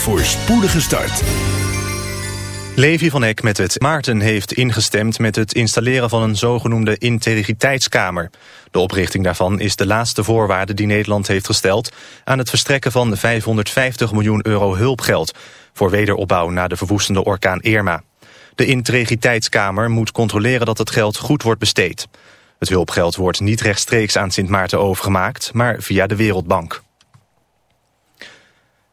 voor spoedige start. Levi van Eck met het Maarten heeft ingestemd met het installeren van een zogenoemde integriteitskamer. De oprichting daarvan is de laatste voorwaarde die Nederland heeft gesteld aan het verstrekken van 550 miljoen euro hulpgeld voor wederopbouw na de verwoestende orkaan Irma. De integriteitskamer moet controleren dat het geld goed wordt besteed. Het hulpgeld wordt niet rechtstreeks aan Sint Maarten overgemaakt, maar via de Wereldbank.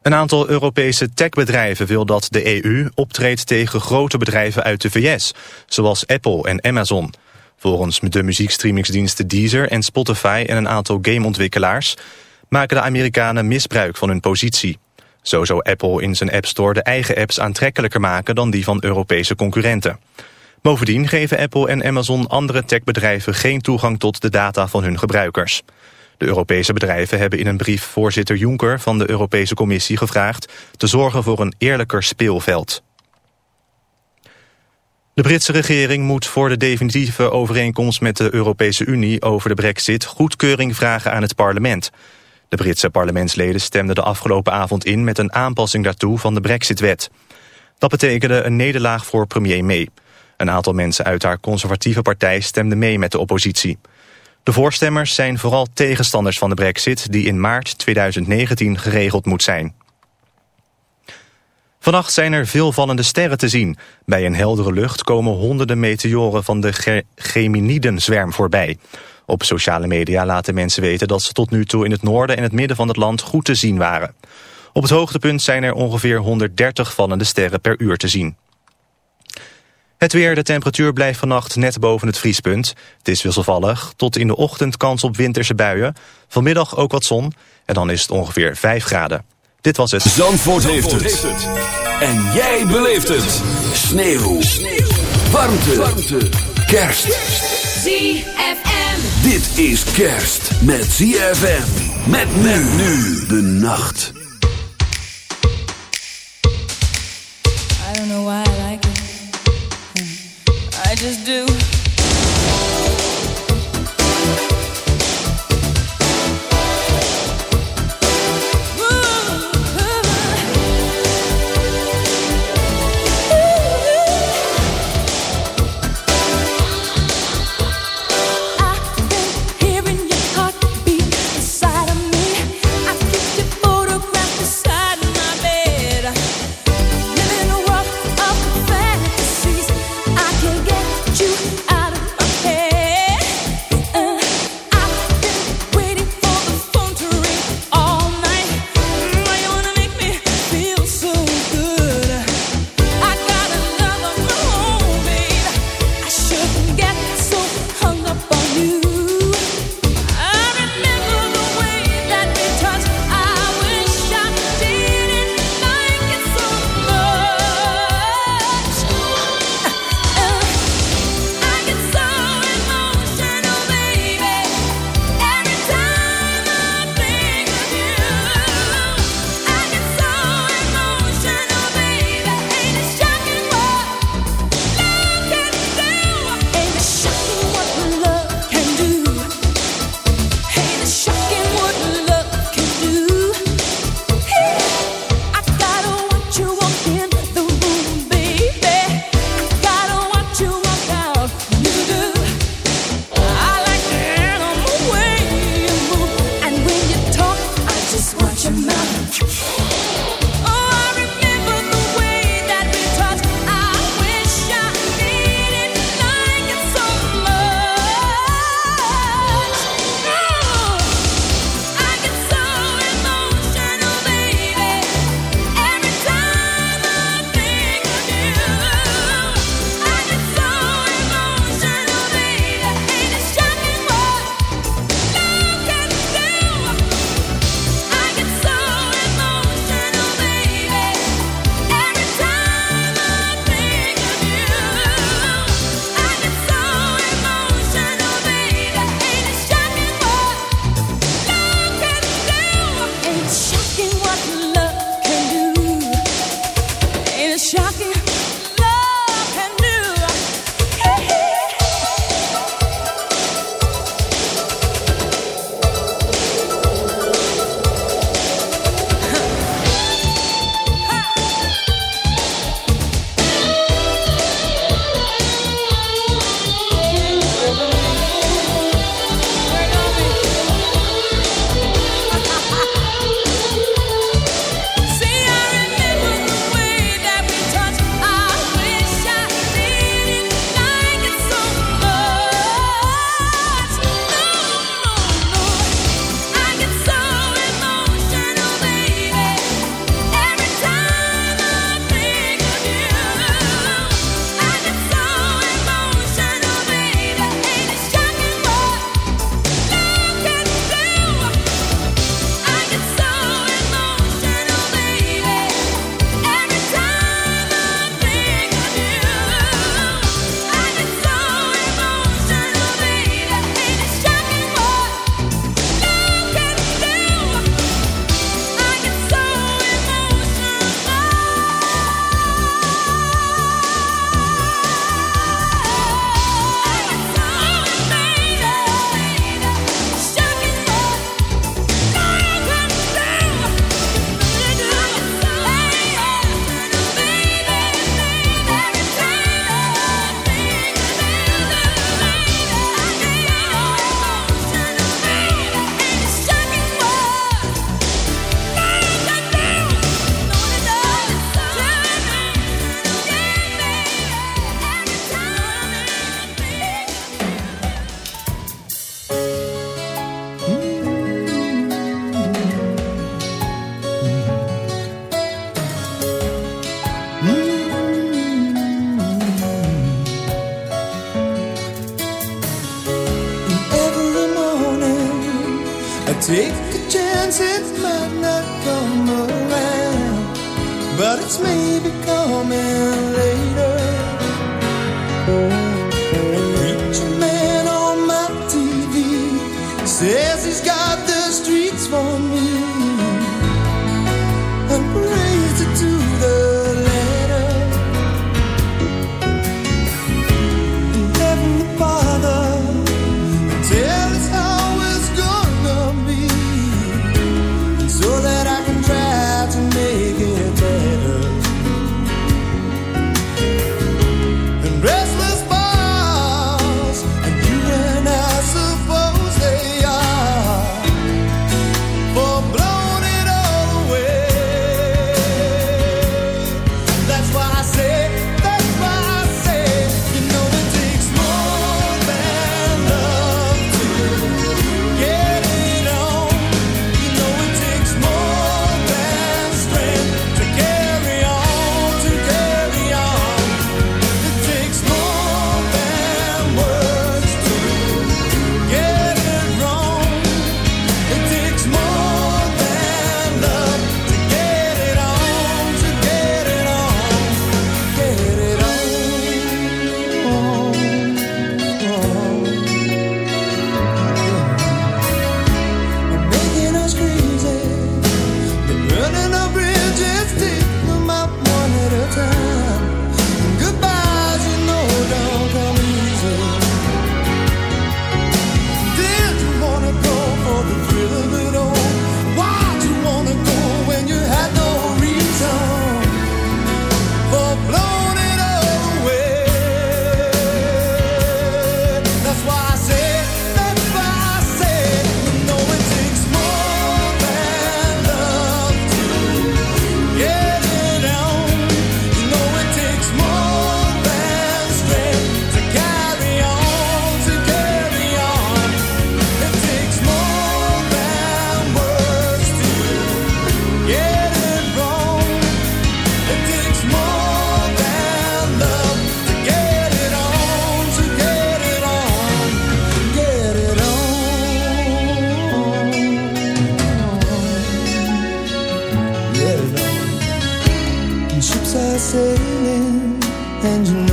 Een aantal Europese techbedrijven wil dat de EU optreedt tegen grote bedrijven uit de VS, zoals Apple en Amazon. Volgens de muziekstreamingsdiensten Deezer en Spotify en een aantal gameontwikkelaars maken de Amerikanen misbruik van hun positie. Zo zou Apple in zijn App Store de eigen apps aantrekkelijker maken dan die van Europese concurrenten. Bovendien geven Apple en Amazon andere techbedrijven geen toegang tot de data van hun gebruikers. De Europese bedrijven hebben in een brief voorzitter Juncker van de Europese Commissie gevraagd te zorgen voor een eerlijker speelveld. De Britse regering moet voor de definitieve overeenkomst met de Europese Unie over de brexit goedkeuring vragen aan het parlement. De Britse parlementsleden stemden de afgelopen avond in met een aanpassing daartoe van de brexitwet. Dat betekende een nederlaag voor premier May. Een aantal mensen uit haar conservatieve partij stemden mee met de oppositie. De voorstemmers zijn vooral tegenstanders van de brexit... die in maart 2019 geregeld moet zijn. Vannacht zijn er veel vallende sterren te zien. Bij een heldere lucht komen honderden meteoren van de Ge Geminidenzwerm voorbij. Op sociale media laten mensen weten dat ze tot nu toe in het noorden en het midden van het land goed te zien waren. Op het hoogtepunt zijn er ongeveer 130 vallende sterren per uur te zien. Het weer, de temperatuur blijft vannacht net boven het vriespunt. Het is wisselvallig, tot in de ochtend kans op winterse buien. Vanmiddag ook wat zon en dan is het ongeveer 5 graden. Dit was het. Zandvoort, heeft, het. En jij beleeft het. Sneeuw. Sneeuw. Warmte. Warmte. Kerst. ZFM. Dit is kerst met ZFM. Met men nu de nacht. I don't know why just do. And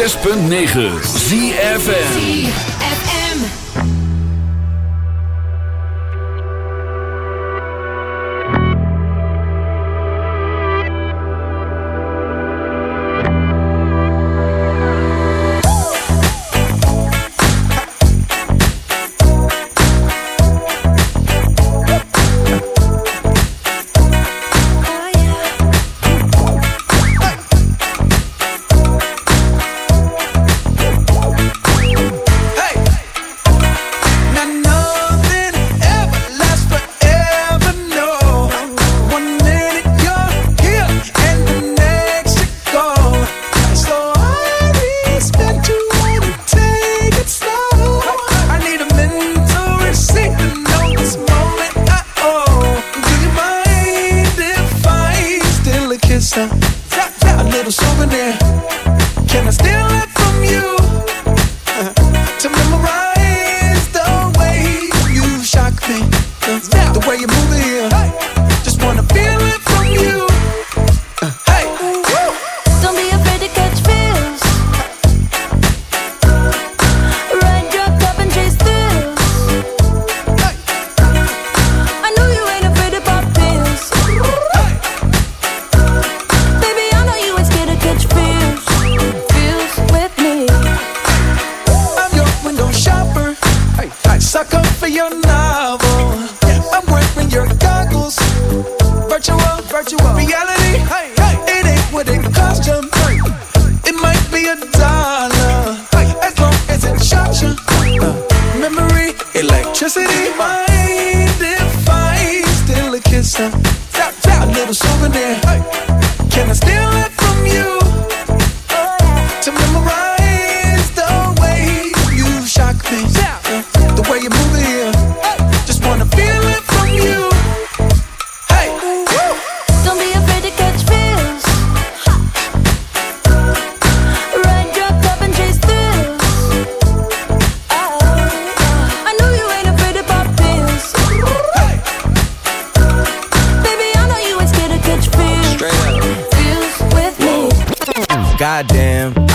106.9 ZFN Goddamn,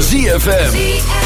ZFM.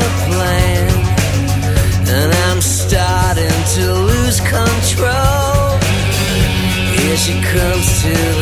plan, and I'm starting to lose control. Here she comes to